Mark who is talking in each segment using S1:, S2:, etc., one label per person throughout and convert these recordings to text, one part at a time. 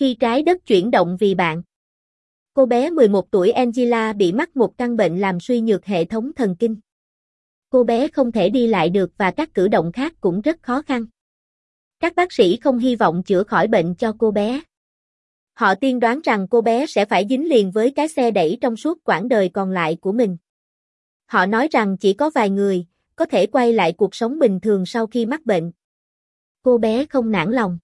S1: Khi trái đất chuyển động vì bạn. Cô bé 11 tuổi Angela bị mắc một căn bệnh làm suy nhược hệ thống thần kinh. Cô bé không thể đi lại được và các cử động khác cũng rất khó khăn. Các bác sĩ không hy vọng chữa khỏi bệnh cho cô bé. Họ tiên đoán rằng cô bé sẽ phải dính liền với cái xe đẩy trong suốt quãng đời còn lại của mình. Họ nói rằng chỉ có vài người có thể quay lại cuộc sống bình thường sau khi mắc bệnh. Cô bé không nản lòng.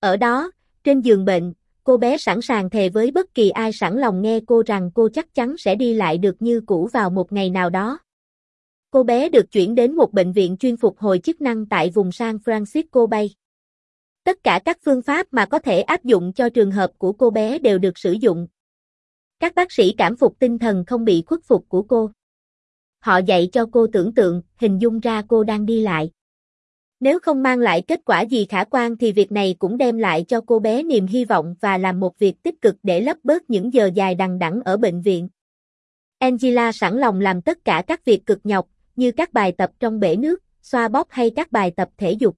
S1: Ở đó, trên giường bệnh, cô bé sẵn sàng thề với bất kỳ ai sẵn lòng nghe cô rằng cô chắc chắn sẽ đi lại được như cũ vào một ngày nào đó. Cô bé được chuyển đến một bệnh viện chuyên phục hồi chức năng tại vùng San Francisco Bay. Tất cả các phương pháp mà có thể áp dụng cho trường hợp của cô bé đều được sử dụng. Các bác sĩ cảm phục tinh thần không bị khuất phục của cô. Họ dạy cho cô tưởng tượng, hình dung ra cô đang đi lại. Nếu không mang lại kết quả gì khả quan thì việc này cũng đem lại cho cô bé niềm hy vọng và làm một việc tích cực để lấp bớt những giờ dài đằng đẵng ở bệnh viện. Angela sẵn lòng làm tất cả các việc cực nhọc, như các bài tập trong bể nước, xoa bóp hay các bài tập thể dục.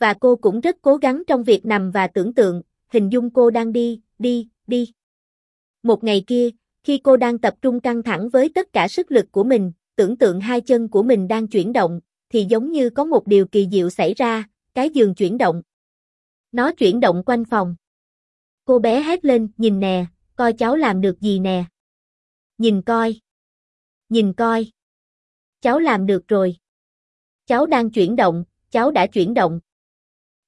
S1: Và cô cũng rất cố gắng trong việc nằm và tưởng tượng, hình dung cô đang đi, đi, đi. Một ngày kia, khi cô đang tập trung căng thẳng với tất cả sức lực của mình, tưởng tượng hai chân của mình đang chuyển động, thì giống như có một điều kỳ diệu xảy ra, cái giường chuyển động. Nó chuyển động quanh phòng. Cô bé hét lên, nhìn nè, coi cháu làm được gì nè. Nhìn coi. Nhìn coi. Cháu làm được rồi. Cháu đang chuyển động, cháu đã chuyển động.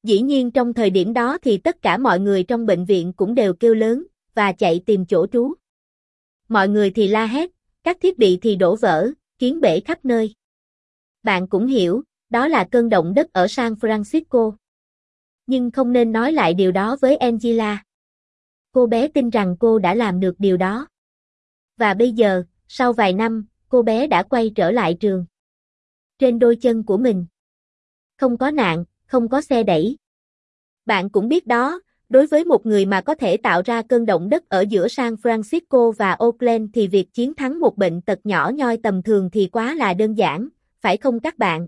S1: Dĩ nhiên trong thời điểm đó thì tất cả mọi người trong bệnh viện cũng đều kêu lớn, và chạy tìm chỗ trú. Mọi người thì la hét, các thiết bị thì đổ vỡ, kiến bể khắp nơi. Bạn cũng hiểu, đó là cơn động đất ở San Francisco. Nhưng không nên nói lại điều đó với Angela. Cô bé tin rằng cô đã làm được điều đó. Và bây giờ, sau vài năm, cô bé đã quay trở lại trường. Trên đôi chân của mình. Không có nạn, không có xe đẩy. Bạn cũng biết đó, đối với một người mà có thể tạo ra cơn động đất ở giữa San Francisco và Oakland thì việc chiến thắng một bệnh tật nhỏ nhoi tầm thường thì quá là đơn giản, phải không các bạn?